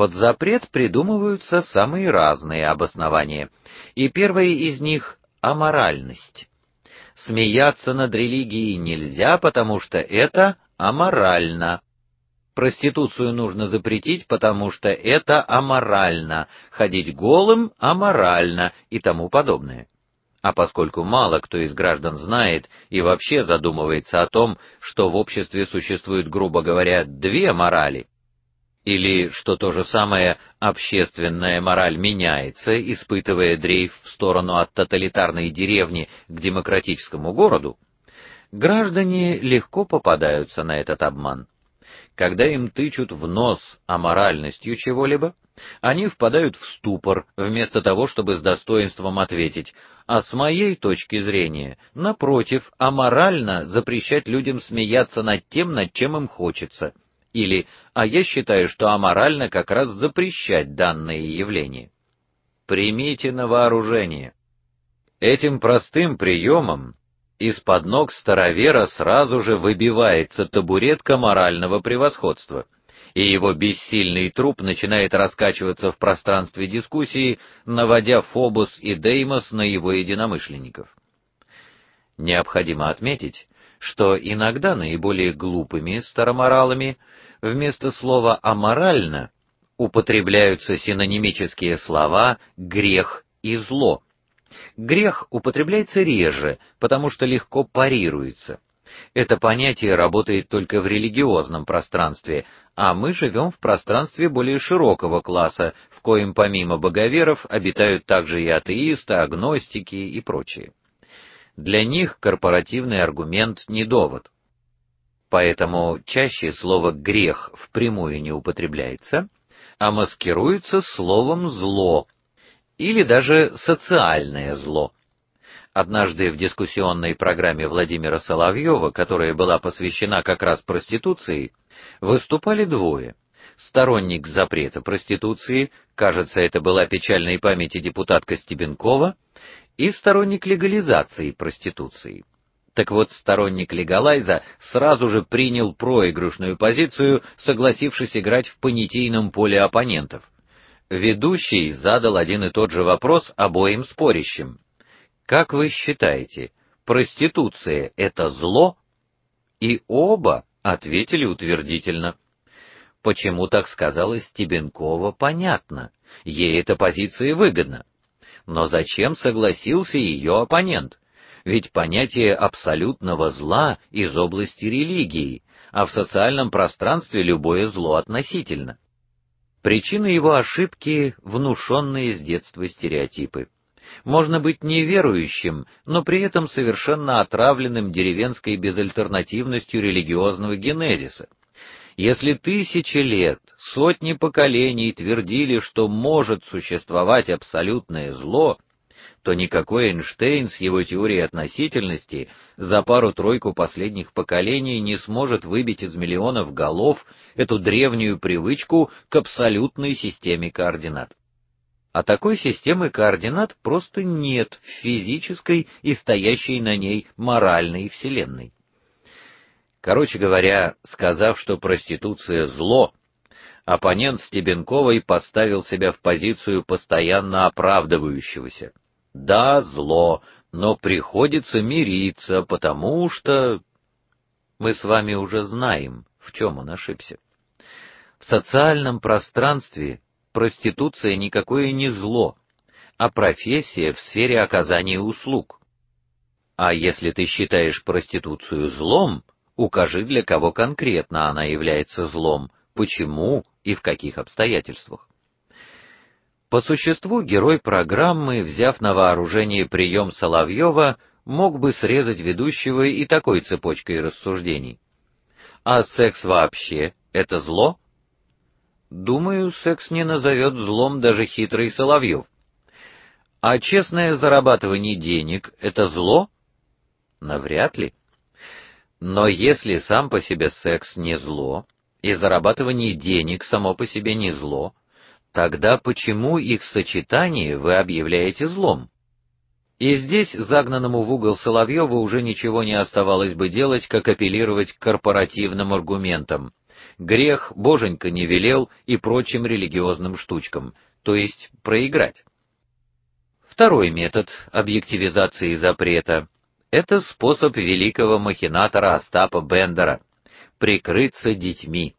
Под запрет придумываются самые разные обоснования, и первое из них аморальность. Смеяться над религией нельзя, потому что это аморально. Проституцию нужно запретить, потому что это аморально. Ходить голым аморально и тому подобное. А поскольку мало кто из граждан знает и вообще задумывается о том, что в обществе существует, грубо говоря, две морали, или что то же самое общественная мораль меняется, испытывая дрейф в сторону от тоталитарной деревни к демократическому городу, граждане легко попадаются на этот обман. Когда им тычут в нос аморальностью чего-либо, они впадают в ступор, вместо того, чтобы с достоинством ответить: "А с моей точки зрения, напротив, аморально запрещать людям смеяться над тем, над чем им хочется" или а я считаю, что аморально как раз запрещать данное явление. Примите на вооружение. Этим простым приемом из-под ног старовера сразу же выбивается табуретка морального превосходства, и его бессильный труп начинает раскачиваться в пространстве дискуссии, наводя Фобус и Деймос на его единомышленников. Необходимо отметить, что иногда наиболее глупыми староморалами вместо слова аморально употребляются синонимические слова грех и зло. Грех употребляется реже, потому что легко парируется. Это понятие работает только в религиозном пространстве, а мы живем в пространстве более широкого класса, в коем помимо боговеров обитают также и атеисты, агностики и прочие. Для них корпоративный аргумент не довод. Поэтому чаще слово грех впрямую не употребляется, а маскируется словом зло или даже социальное зло. Однажды в дискуссионной программе Владимира Соловьева, которая была посвящена как раз проституции, выступали двое: сторонник запрета проституции, кажется, это была печальной памяти депутатка Стебенкова, и сторонник легализации проституции. Так вот, сторонник легалайза сразу же принял проигрышную позицию, согласившись играть в понятийном поле оппонентов. Ведущий задал один и тот же вопрос обоим спорящим. Как вы считаете, проституция это зло? И оба ответили утвердительно. Почему так сказала Стебенкова, понятно. Ей эта позиция выгодна. Но зачем согласился ее оппонент? Ведь понятие абсолютного зла из области религии, а в социальном пространстве любое зло относительно. Причина его ошибки внушенные с детства стереотипы. Можно быть неверующим, но при этом совершенно отравленным деревенской безальтернативностью религиозного генезиса. Если тысячи лет, сотни поколений твердили, что может существовать абсолютное зло, то никакой Эйнштейн с его теорией относительности за пару-тройку последних поколений не сможет выбить из миллионов голов эту древнюю привычку к абсолютной системе координат. А такой системы координат просто нет в физической и стоящей на ней моральной вселенной. Короче говоря, сказав, что проституция зло, оппонент Стебенковой поставил себя в позицию постоянно оправдывающегося. Да, зло, но приходится мириться, потому что мы с вами уже знаем, в чем он ошибся. В социальном пространстве проституция никакое не зло, а профессия в сфере оказания услуг. А если ты считаешь проституцию злом, Укажи, для кого конкретно она является злом, почему и в каких обстоятельствах. По существу герой программы, взяв на вооружение прием Соловьева, мог бы срезать ведущего и такой цепочкой рассуждений. А секс вообще это зло? Думаю, секс не назовет злом даже хитрый Соловьев. А честное зарабатывание денег это зло? Навряд ли. Но если сам по себе секс не зло, и зарабатывание денег само по себе не зло, тогда почему их сочетание вы объявляете злом? И здесь загнанному в угол Соловьеву уже ничего не оставалось бы делать, как апеллировать к корпоративным аргументам. грех боженька не велел и прочим религиозным штучкам, то есть проиграть. Второй метод объективизации запрета это способ великого махинатора Остапа Бендера прикрыться детьми.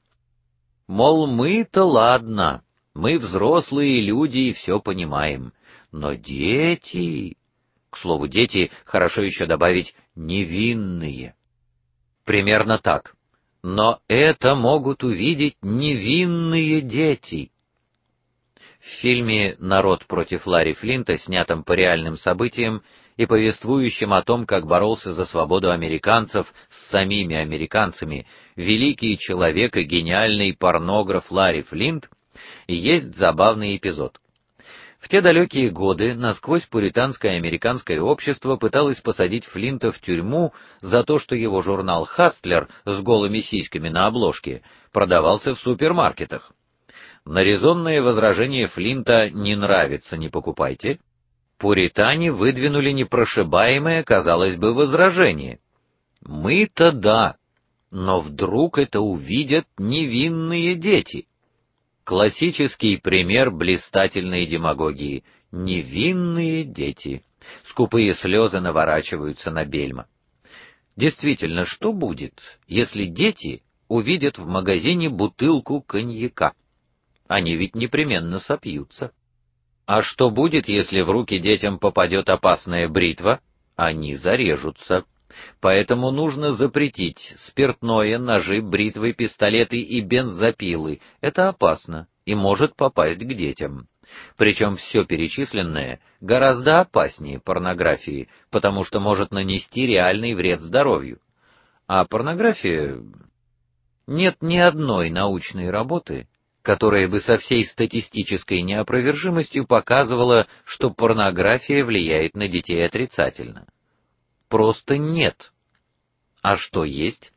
Мол, мы-то ладно, мы взрослые люди и все понимаем, но дети, к слову, дети хорошо еще добавить невинные. Примерно так. Но это могут увидеть невинные дети. В фильме Народ против Ларри Флинта, снятом по реальным событиям и повествующем о том, как боролся за свободу американцев с самими американцами, великий человек и гениальный порнограф Ларри Флинт, есть забавный эпизод. В те далекие годы насквозь пуританское американское общество пыталось посадить Флинта в тюрьму за то, что его журнал Хастлер с голыми сиськами на обложке продавался в супермаркетах. На резонное возражение Флинта «не нравится, не покупайте» пуритане выдвинули непрошибаемое, казалось бы, возражение. Мы-то да, но вдруг это увидят невинные дети. Классический пример блистательной демагогии. Невинные дети. Скупые слезы наворачиваются на бельма. Действительно, что будет, если дети увидят в магазине бутылку коньяка? Они ведь непременно сопьются. А что будет, если в руки детям попадет опасная бритва? Они зарежутся. Поэтому нужно запретить спиртное, ножи, бритвы, пистолеты и бензопилы. Это опасно и может попасть к детям. Причем все перечисленное гораздо опаснее порнографии, потому что может нанести реальный вред здоровью. А порнография нет ни одной научной работы, которая бы со всей статистической неопровержимостью показывала, что порнография влияет на детей отрицательно просто нет. А что есть?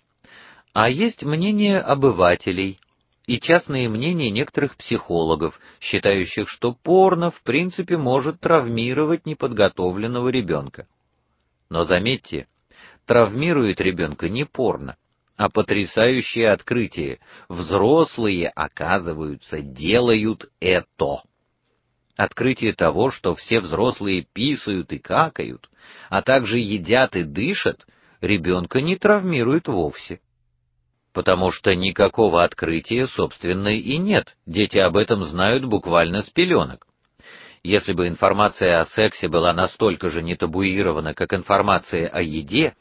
А есть мнение обывателей и частные мнения некоторых психологов, считающих, что порно в принципе может травмировать неподготовленного ребенка. Но заметьте, травмирует ребенка не порно, а потрясающее открытие: взрослые, оказываются, делают это открытие того, что все взрослые писают и какают, а также едят и дышат, ребенка не травмирует вовсе. Потому что никакого открытия, собственно, и нет. Дети об этом знают буквально с пеленок. Если бы информация о сексе была настолько же не табуирована, как информация о еде,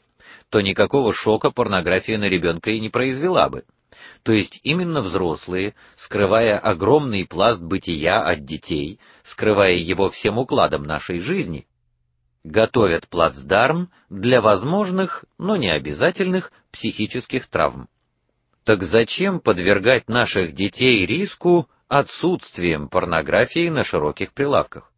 то никакого шока порнография на ребенка и не произвела бы. То есть именно взрослые, скрывая огромный пласт бытия от детей, скрывая его всем укладом нашей жизни, готовят плацдарм для возможных, но не обязательных психических травм. Так зачем подвергать наших детей риску отсутствием порнографии на широких прилавках?